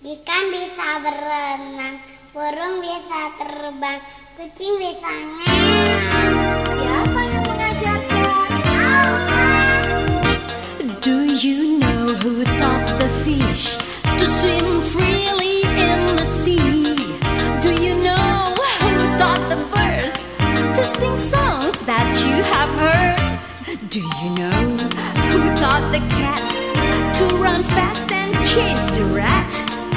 Ikan bisa berenang, burung bisa terbang, kucing bisa. Siapa yang mengajarkan? Do you know who taught the fish to swim freely in the sea? Do you know who taught the birds to sing songs that you have heard? Do you know who taught the cat to run fast and chase the rat?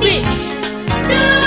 bitch. No.